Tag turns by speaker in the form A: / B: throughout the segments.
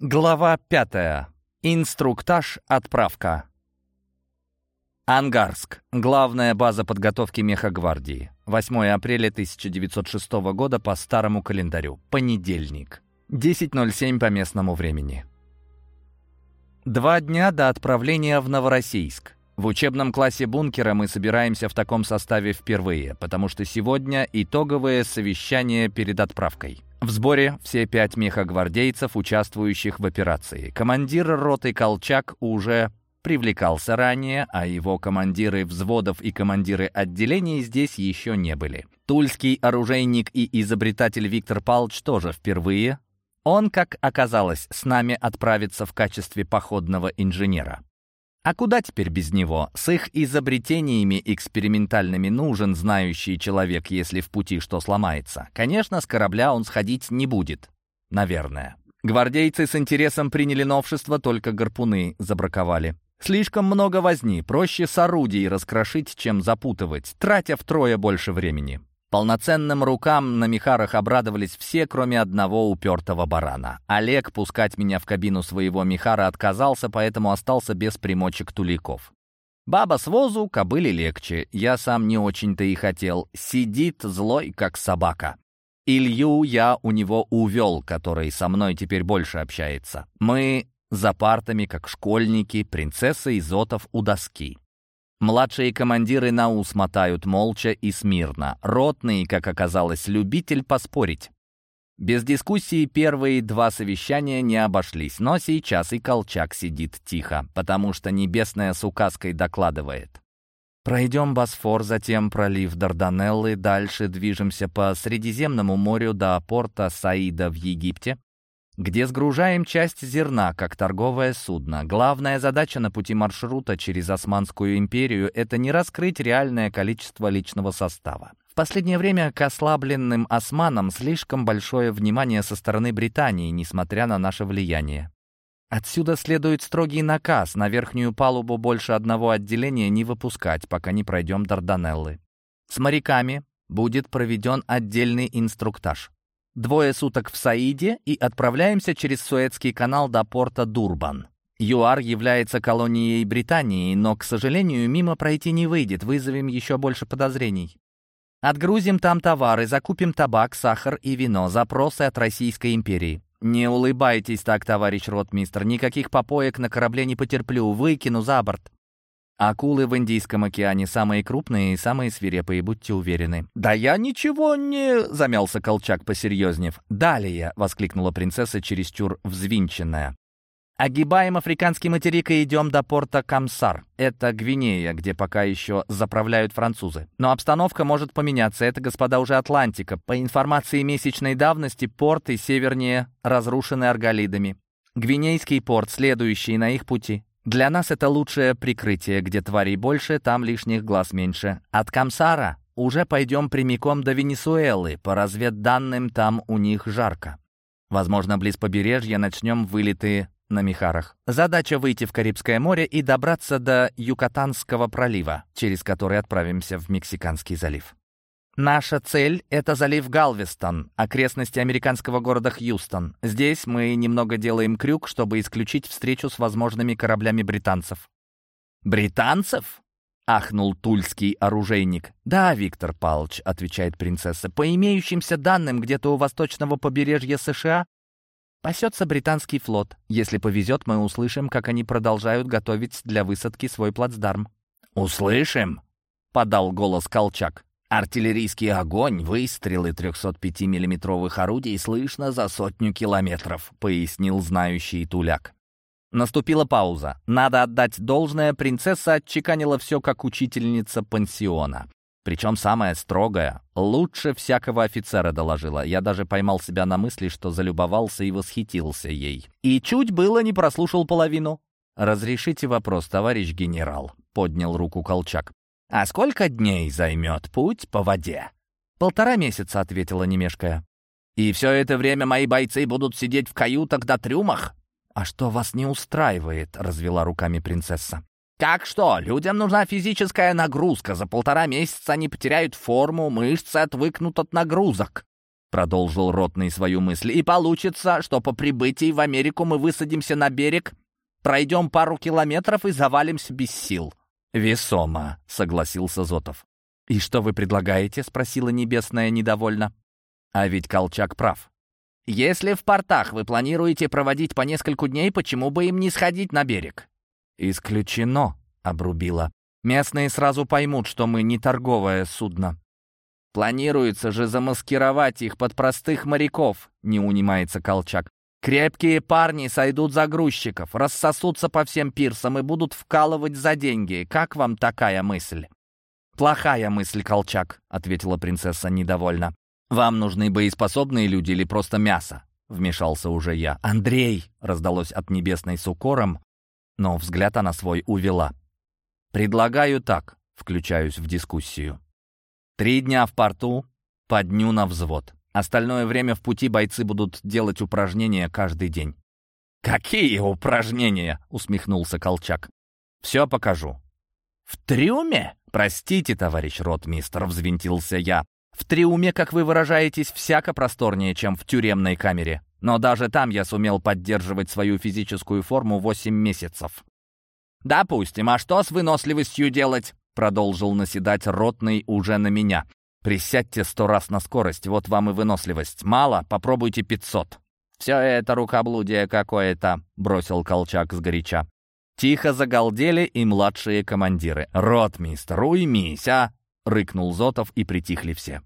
A: Глава пятая. Инструктаж «Отправка». Ангарск. Главная база подготовки мехагвардии. 8 апреля 1906 года по старому календарю. Понедельник. 10.07 по местному времени. Два дня до отправления в Новороссийск. В учебном классе бункера мы собираемся в таком составе впервые, потому что сегодня итоговое совещание перед отправкой. В сборе все пять мехагвардейцев, участвующих в операции. Командир роты Колчак уже привлекался ранее, а его командиры взводов и командиры отделений здесь еще не были. Тульский оружейник и изобретатель Виктор Палч тоже впервые. Он, как оказалось, с нами отправится в качестве походного инженера. А куда теперь без него? С их изобретениями экспериментальными нужен знающий человек, если в пути что сломается. Конечно, с корабля он сходить не будет. Наверное. Гвардейцы с интересом приняли новшество, только гарпуны забраковали. Слишком много возни, проще с орудий раскрошить, чем запутывать, тратя втрое больше времени. Полноценным рукам на мехарах обрадовались все, кроме одного упертого барана. Олег пускать меня в кабину своего мехара отказался, поэтому остался без примочек туликов. Баба с возу, кобыли легче. Я сам не очень-то и хотел. Сидит злой, как собака. Илью я у него увел, который со мной теперь больше общается. Мы за партами, как школьники, принцесса Изотов у доски. Младшие командиры на ус мотают молча и смирно. Ротный, как оказалось, любитель поспорить. Без дискуссии первые два совещания не обошлись, но сейчас и Колчак сидит тихо, потому что небесная с указкой докладывает. Пройдем Босфор, затем пролив Дарданеллы, дальше движемся по Средиземному морю до порта Саида в Египте, где сгружаем часть зерна, как торговое судно. Главная задача на пути маршрута через Османскую империю — это не раскрыть реальное количество личного состава. В последнее время к ослабленным османам слишком большое внимание со стороны Британии, несмотря на наше влияние. Отсюда следует строгий наказ на верхнюю палубу больше одного отделения не выпускать, пока не пройдем Дарданеллы. С моряками будет проведен отдельный инструктаж. Двое суток в Саиде и отправляемся через Суэцкий канал до порта Дурбан. ЮАР является колонией Британии, но, к сожалению, мимо пройти не выйдет, вызовем еще больше подозрений. Отгрузим там товары, закупим табак, сахар и вино, запросы от Российской империи. Не улыбайтесь так, товарищ ротмистр, никаких попоек на корабле не потерплю, выкину за борт. Акулы в Индийском океане самые крупные и самые свирепые, будьте уверены. «Да я ничего не...» — замялся Колчак, посерьезнев. «Далее!» — воскликнула принцесса, чересчур взвинченная. «Огибаем африканский материк и идем до порта Камсар. Это Гвинея, где пока еще заправляют французы. Но обстановка может поменяться. Это, господа, уже Атлантика. По информации месячной давности, порты севернее разрушены арголидами. Гвинейский порт, следующий на их пути. Для нас это лучшее прикрытие, где тварей больше, там лишних глаз меньше. От Камсара уже пойдем прямиком до Венесуэлы, по разведданным там у них жарко. Возможно, близ побережья начнем вылеты на Михарах. Задача выйти в Карибское море и добраться до Юкатанского пролива, через который отправимся в Мексиканский залив. Наша цель — это залив Галвестон, окрестности американского города Хьюстон. Здесь мы немного делаем крюк, чтобы исключить встречу с возможными кораблями британцев. «Британцев?» — ахнул тульский оружейник. «Да, Виктор Павлович», — отвечает принцесса, «по имеющимся данным, где-то у восточного побережья США пасется британский флот. Если повезет, мы услышим, как они продолжают готовить для высадки свой плацдарм». «Услышим?» — подал голос Колчак. Артиллерийский огонь, выстрелы 305 миллиметровых орудий слышно за сотню километров, пояснил знающий Туляк. Наступила пауза. Надо отдать должное, принцесса отчеканила все как учительница пансиона. Причем самая строгая, лучше всякого офицера доложила. Я даже поймал себя на мысли, что залюбовался и восхитился ей. И чуть было не прослушал половину. «Разрешите вопрос, товарищ генерал», — поднял руку Колчак. «А сколько дней займет путь по воде?» «Полтора месяца», — ответила немешкая. «И все это время мои бойцы будут сидеть в каютах до трюмах?» «А что вас не устраивает?» — развела руками принцесса. «Как что? Людям нужна физическая нагрузка. За полтора месяца они потеряют форму, мышцы отвыкнут от нагрузок». продолжил Ротный свою мысль. «И получится, что по прибытии в Америку мы высадимся на берег, пройдем пару километров и завалимся без сил». «Весомо», — согласился Зотов. «И что вы предлагаете?» — спросила Небесная недовольно. А ведь Колчак прав. «Если в портах вы планируете проводить по несколько дней, почему бы им не сходить на берег?» «Исключено», — обрубила. «Местные сразу поймут, что мы не торговое судно». «Планируется же замаскировать их под простых моряков», — не унимается Колчак. «Крепкие парни сойдут за грузчиков, рассосутся по всем пирсам и будут вкалывать за деньги. Как вам такая мысль?» «Плохая мысль, Колчак», — ответила принцесса недовольно. «Вам нужны боеспособные люди или просто мясо?» — вмешался уже я. «Андрей!» — раздалось от небесной с укором, но взгляд она свой увела. «Предлагаю так», — включаюсь в дискуссию. Три дня в порту, по дню на взвод. Остальное время в пути бойцы будут делать упражнения каждый день. «Какие упражнения?» — усмехнулся Колчак. «Все покажу». «В трюме?» «Простите, товарищ ротмистр», — взвинтился я. «В трюме, как вы выражаетесь, всяко просторнее, чем в тюремной камере. Но даже там я сумел поддерживать свою физическую форму восемь месяцев». «Допустим, а что с выносливостью делать?» Продолжил наседать ротный уже на меня. «Присядьте сто раз на скорость, вот вам и выносливость. Мало? Попробуйте пятьсот». «Все это рукоблудие какое-то», — бросил Колчак сгоряча. Тихо загалдели и младшие командиры. «Ротмистр, уймись, а!» — рыкнул Зотов, и притихли все.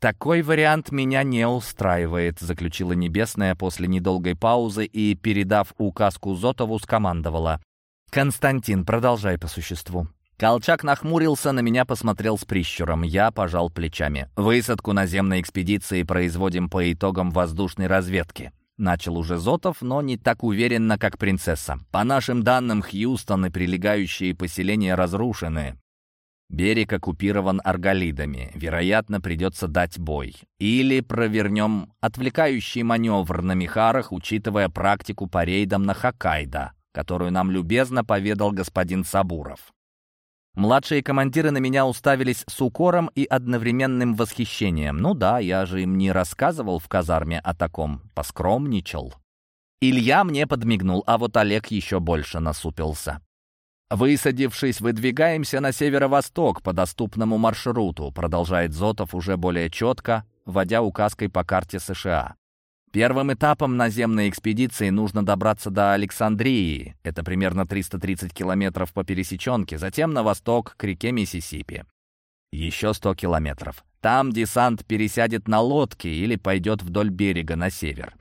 A: «Такой вариант меня не устраивает», — заключила Небесная после недолгой паузы и, передав указку Зотову, скомандовала. «Константин, продолжай по существу». Колчак нахмурился, на меня посмотрел с прищуром. Я пожал плечами. «Высадку наземной экспедиции производим по итогам воздушной разведки». Начал уже Зотов, но не так уверенно, как принцесса. По нашим данным, Хьюстон и прилегающие поселения разрушены. Берег оккупирован арголидами. Вероятно, придется дать бой. Или провернем отвлекающий маневр на Михарах, учитывая практику по рейдам на Хоккайдо, которую нам любезно поведал господин Сабуров. Младшие командиры на меня уставились с укором и одновременным восхищением. Ну да, я же им не рассказывал в казарме о таком, поскромничал. Илья мне подмигнул, а вот Олег еще больше насупился. «Высадившись, выдвигаемся на северо-восток по доступному маршруту», продолжает Зотов уже более четко, вводя указкой по карте США. Первым этапом наземной экспедиции нужно добраться до Александрии, это примерно 330 километров по пересеченке, затем на восток к реке Миссисипи. Еще 100 километров. Там десант пересядет на лодке или пойдет вдоль берега на север.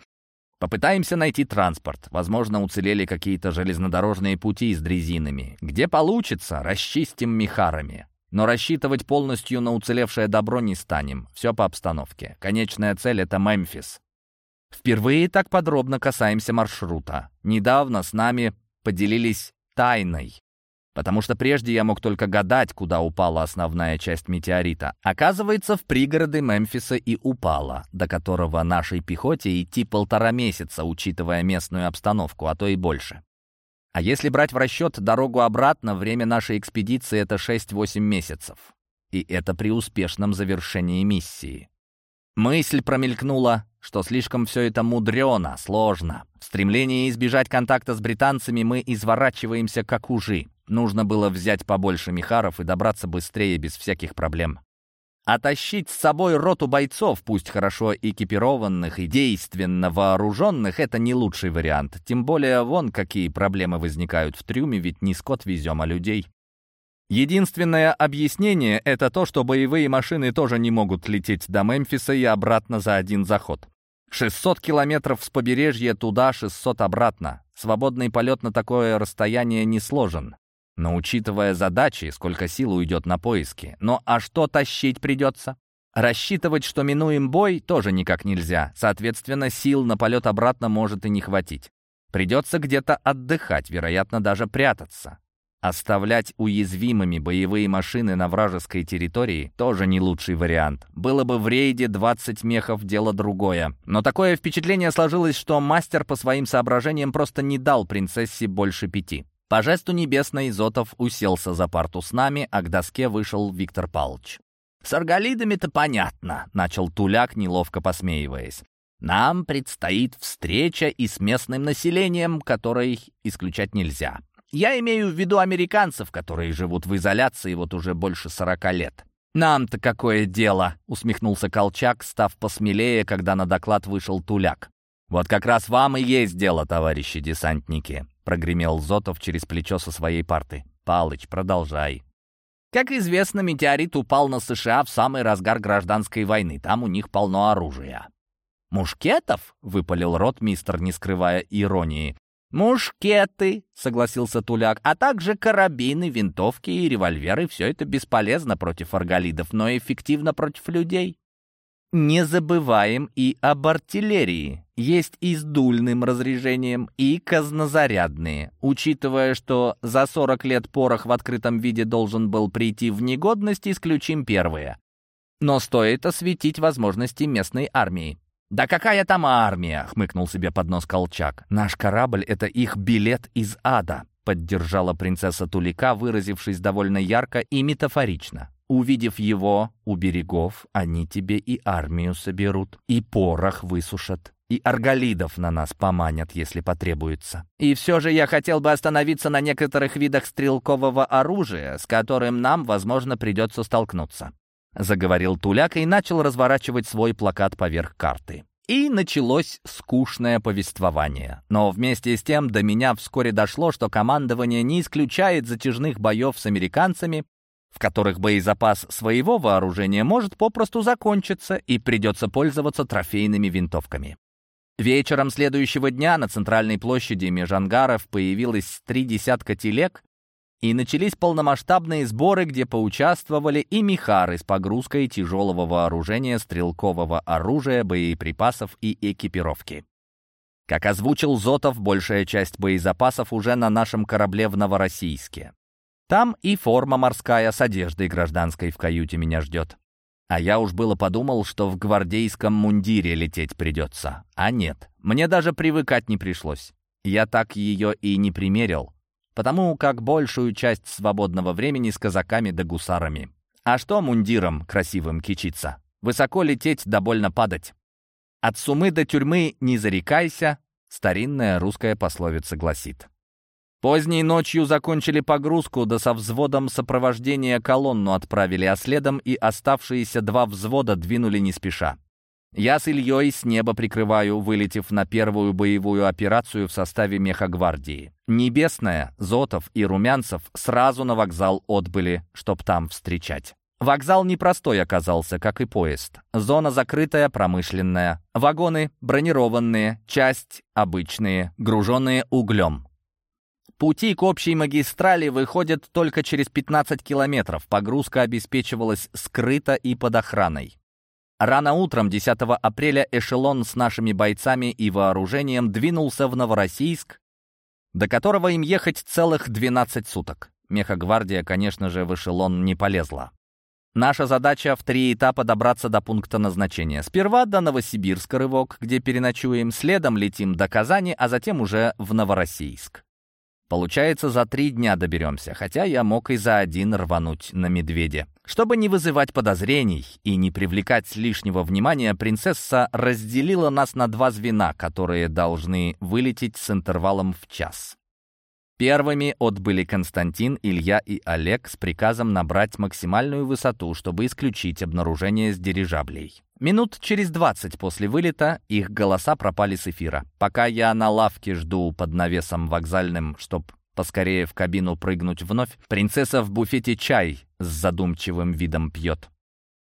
A: Попытаемся найти транспорт. Возможно, уцелели какие-то железнодорожные пути с дрезинами. Где получится, расчистим мехарами. Но рассчитывать полностью на уцелевшее добро не станем. Все по обстановке. Конечная цель — это Мемфис. Впервые так подробно касаемся маршрута. Недавно с нами поделились тайной. Потому что прежде я мог только гадать, куда упала основная часть метеорита. Оказывается, в пригороды Мемфиса и упала, до которого нашей пехоте идти полтора месяца, учитывая местную обстановку, а то и больше. А если брать в расчет дорогу обратно, время нашей экспедиции — это 6-8 месяцев. И это при успешном завершении миссии. Мысль промелькнула, что слишком все это мудрено, сложно. В стремлении избежать контакта с британцами мы изворачиваемся как ужи. Нужно было взять побольше михаров и добраться быстрее без всяких проблем. А тащить с собой роту бойцов, пусть хорошо экипированных и действенно вооруженных, это не лучший вариант. Тем более вон какие проблемы возникают в трюме, ведь не скот везем, а людей. Единственное объяснение — это то, что боевые машины тоже не могут лететь до Мемфиса и обратно за один заход. 600 километров с побережья туда, 600 обратно. Свободный полет на такое расстояние не сложен. Но учитывая задачи, сколько сил уйдет на поиски. Но а что тащить придется? Рассчитывать, что минуем бой, тоже никак нельзя. Соответственно, сил на полет обратно может и не хватить. Придется где-то отдыхать, вероятно, даже прятаться. Оставлять уязвимыми боевые машины на вражеской территории тоже не лучший вариант. Было бы в рейде 20 мехов, дело другое. Но такое впечатление сложилось, что мастер по своим соображениям просто не дал принцессе больше пяти. По жесту небесной Зотов уселся за парту с нами, а к доске вышел Виктор Павлович. «С арголидами-то понятно», — начал Туляк, неловко посмеиваясь. «Нам предстоит встреча и с местным населением, которой исключать нельзя. Я имею в виду американцев, которые живут в изоляции вот уже больше сорока лет. «Нам-то какое дело!» — усмехнулся Колчак, став посмелее, когда на доклад вышел Туляк. «Вот как раз вам и есть дело, товарищи десантники», — прогремел Зотов через плечо со своей парты. «Палыч, продолжай». Как известно, метеорит упал на США в самый разгар гражданской войны. Там у них полно оружия. «Мушкетов?» — выпалил рот мистер, не скрывая иронии. «Мушкеты», — согласился Туляк, «а также карабины, винтовки и револьверы. Все это бесполезно против арголидов, но эффективно против людей». Не забываем и об артиллерии. Есть и с дульным разряжением, и казнозарядные. Учитывая, что за 40 лет порох в открытом виде должен был прийти в негодность, исключим первые. Но стоит осветить возможности местной армии. «Да какая там армия?» — хмыкнул себе под нос Колчак. «Наш корабль — это их билет из ада», — поддержала принцесса Тулика, выразившись довольно ярко и метафорично. «Увидев его у берегов, они тебе и армию соберут, и порох высушат, и арголидов на нас поманят, если потребуется. И все же я хотел бы остановиться на некоторых видах стрелкового оружия, с которым нам, возможно, придется столкнуться. — заговорил Туляк и начал разворачивать свой плакат поверх карты. И началось скучное повествование. Но вместе с тем до меня вскоре дошло, что командование не исключает затяжных боев с американцами, в которых боезапас своего вооружения может попросту закончиться и придется пользоваться трофейными винтовками. Вечером следующего дня на центральной площади Межангаров появилось три десятка телег, и начались полномасштабные сборы, где поучаствовали и мехары с погрузкой тяжелого вооружения, стрелкового оружия, боеприпасов и экипировки. Как озвучил Зотов, большая часть боезапасов уже на нашем корабле в Новороссийске. Там и форма морская с одеждой гражданской в каюте меня ждет. А я уж было подумал, что в гвардейском мундире лететь придется. А нет, мне даже привыкать не пришлось. Я так ее и не примерил потому как большую часть свободного времени с казаками да гусарами. А что мундиром красивым кичиться? Высоко лететь да больно падать. От сумы до тюрьмы не зарекайся, старинная русская пословица гласит. Поздней ночью закончили погрузку, да со взводом сопровождения колонну отправили, а следом и оставшиеся два взвода двинули не спеша. Я с Ильей с неба прикрываю, вылетев на первую боевую операцию в составе мехагвардии. Небесная, Зотов и Румянцев сразу на вокзал отбыли, чтоб там встречать. Вокзал непростой оказался, как и поезд. Зона закрытая, промышленная. Вагоны бронированные, часть обычные, груженные углем. Пути к общей магистрали выходят только через 15 километров. Погрузка обеспечивалась скрыто и под охраной. Рано утром 10 апреля эшелон с нашими бойцами и вооружением двинулся в Новороссийск, до которого им ехать целых 12 суток. Мехагвардия, конечно же, в эшелон не полезла. Наша задача в три этапа добраться до пункта назначения. Сперва до Новосибирска рывок, где переночуем, следом летим до Казани, а затем уже в Новороссийск. Получается, за три дня доберемся, хотя я мог и за один рвануть на медведе. Чтобы не вызывать подозрений и не привлекать лишнего внимания, принцесса разделила нас на два звена, которые должны вылететь с интервалом в час. Первыми отбыли Константин, Илья и Олег с приказом набрать максимальную высоту, чтобы исключить обнаружение с дирижаблей. Минут через двадцать после вылета их голоса пропали с эфира. Пока я на лавке жду под навесом вокзальным, чтоб поскорее в кабину прыгнуть вновь, принцесса в буфете чай с задумчивым видом пьет.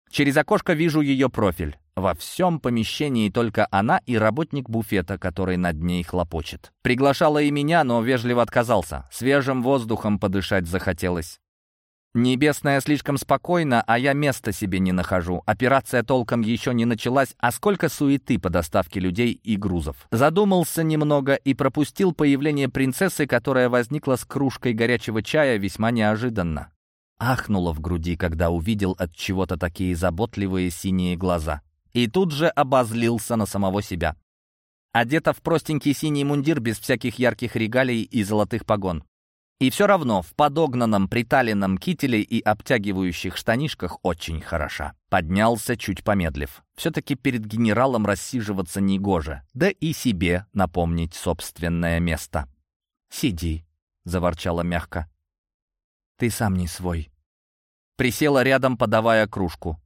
A: Через окошко вижу ее профиль. Во всем помещении только она и работник буфета, который над ней хлопочет. Приглашала и меня, но вежливо отказался. Свежим воздухом подышать захотелось. Небесная слишком спокойна, а я места себе не нахожу. Операция толком еще не началась, а сколько суеты по доставке людей и грузов. Задумался немного и пропустил появление принцессы, которая возникла с кружкой горячего чая весьма неожиданно. Ахнула в груди, когда увидел от чего-то такие заботливые синие глаза и тут же обозлился на самого себя. Одета в простенький синий мундир без всяких ярких регалий и золотых погон. И все равно в подогнанном приталенном кителе и обтягивающих штанишках очень хороша. Поднялся, чуть помедлив. Все-таки перед генералом рассиживаться негоже, да и себе напомнить собственное место. «Сиди», — заворчала мягко. «Ты сам не свой». Присела рядом, подавая кружку.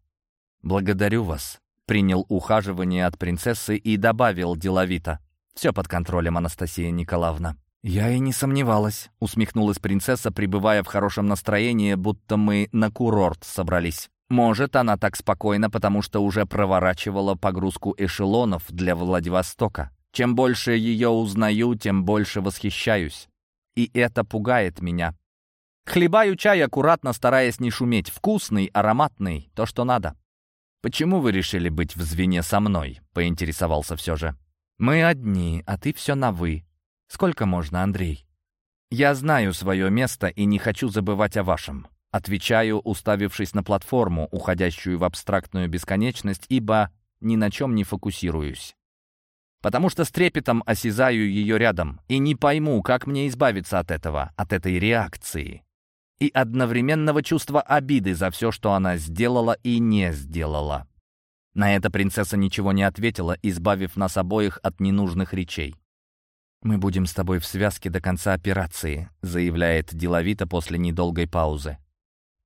A: «Благодарю вас», — принял ухаживание от принцессы и добавил деловито. «Все под контролем, Анастасия Николаевна». «Я и не сомневалась», — усмехнулась принцесса, пребывая в хорошем настроении, будто мы на курорт собрались. «Может, она так спокойна, потому что уже проворачивала погрузку эшелонов для Владивостока. Чем больше ее узнаю, тем больше восхищаюсь. И это пугает меня. Хлебаю чай, аккуратно стараясь не шуметь. Вкусный, ароматный, то, что надо». «Почему вы решили быть в звене со мной?» — поинтересовался все же. «Мы одни, а ты все на «вы». Сколько можно, Андрей? Я знаю свое место и не хочу забывать о вашем. Отвечаю, уставившись на платформу, уходящую в абстрактную бесконечность, ибо ни на чем не фокусируюсь. Потому что с трепетом осязаю ее рядом и не пойму, как мне избавиться от этого, от этой реакции. И одновременного чувства обиды за все, что она сделала и не сделала. На это принцесса ничего не ответила, избавив нас обоих от ненужных речей. «Мы будем с тобой в связке до конца операции», заявляет деловито после недолгой паузы.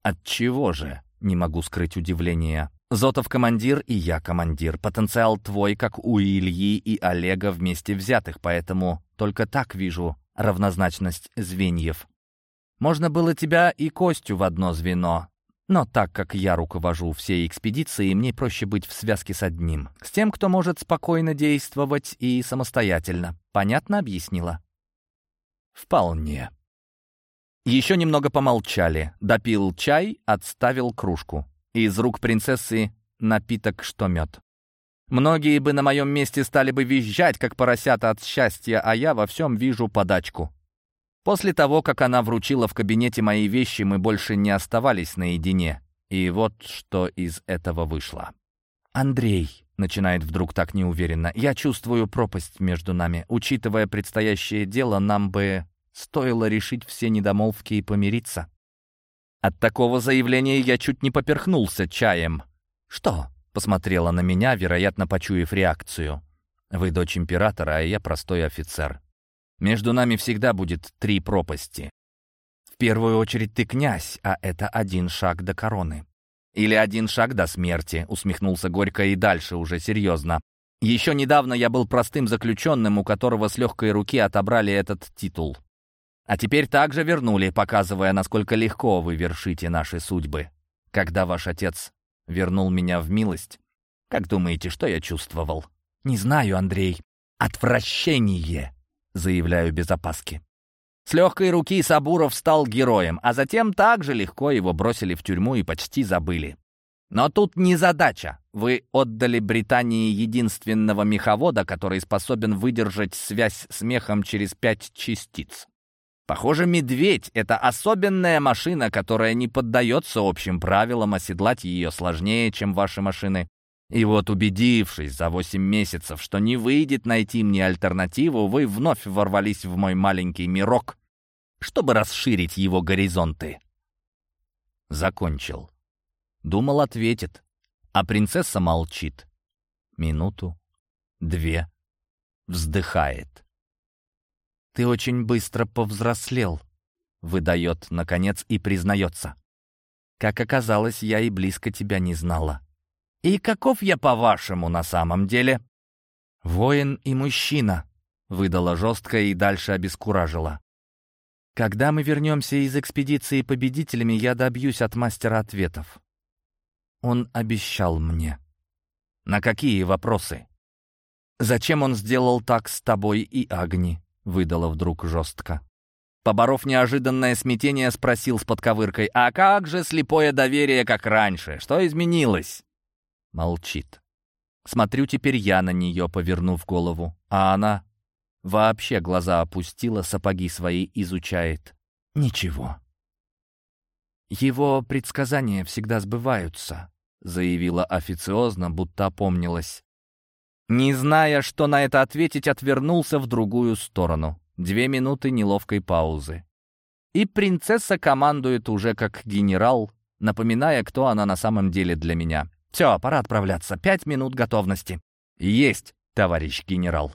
A: «От чего же?» — не могу скрыть удивление. «Зотов командир и я командир. Потенциал твой, как у Ильи и Олега вместе взятых, поэтому только так вижу равнозначность звеньев. Можно было тебя и Костю в одно звено, но так как я руковожу всей экспедицией, мне проще быть в связке с одним. С тем, кто может спокойно действовать и самостоятельно. Понятно объяснила? Вполне. Еще немного помолчали. Допил чай, отставил кружку. Из рук принцессы напиток, что мед. Многие бы на моем месте стали бы визжать, как поросята от счастья, а я во всем вижу подачку. После того, как она вручила в кабинете мои вещи, мы больше не оставались наедине. И вот что из этого вышло. «Андрей», — начинает вдруг так неуверенно, — «я чувствую пропасть между нами. Учитывая предстоящее дело, нам бы стоило решить все недомолвки и помириться». От такого заявления я чуть не поперхнулся чаем. «Что?» — посмотрела на меня, вероятно, почуяв реакцию. «Вы дочь императора, а я простой офицер. Между нами всегда будет три пропасти. В первую очередь ты князь, а это один шаг до короны. Или один шаг до смерти, усмехнулся горько и дальше уже серьезно. Еще недавно я был простым заключенным, у которого с легкой руки отобрали этот титул. А теперь также вернули, показывая, насколько легко вы вершите наши судьбы. Когда ваш отец вернул меня в милость, как думаете, что я чувствовал? Не знаю, Андрей. Отвращение заявляю без опаски. С легкой руки Сабуров стал героем, а затем также легко его бросили в тюрьму и почти забыли. Но тут не задача. Вы отдали Британии единственного меховода, который способен выдержать связь с мехом через пять частиц. Похоже, «Медведь» — это особенная машина, которая не поддается общим правилам, оседлать ее сложнее, чем ваши машины. И вот убедившись за восемь месяцев, что не выйдет найти мне альтернативу, вы вновь ворвались в мой маленький мирок, чтобы расширить его горизонты. Закончил. Думал, ответит. А принцесса молчит. Минуту, две, вздыхает. «Ты очень быстро повзрослел», — выдает, наконец, и признается. «Как оказалось, я и близко тебя не знала». «И каков я, по-вашему, на самом деле?» «Воин и мужчина», — выдала жестко и дальше обескуражила. «Когда мы вернемся из экспедиции победителями, я добьюсь от мастера ответов». Он обещал мне. «На какие вопросы?» «Зачем он сделал так с тобой и Агни?» — выдала вдруг жестко. Поборов неожиданное смятение, спросил с подковыркой, «А как же слепое доверие, как раньше? Что изменилось?» Молчит. Смотрю теперь я на нее, повернув голову, а она вообще глаза опустила, сапоги свои изучает. Ничего. «Его предсказания всегда сбываются», — заявила официозно, будто опомнилась. Не зная, что на это ответить, отвернулся в другую сторону. Две минуты неловкой паузы. И принцесса командует уже как генерал, напоминая, кто она на самом деле для меня. «Все, пора отправляться. Пять минут готовности». «Есть, товарищ генерал».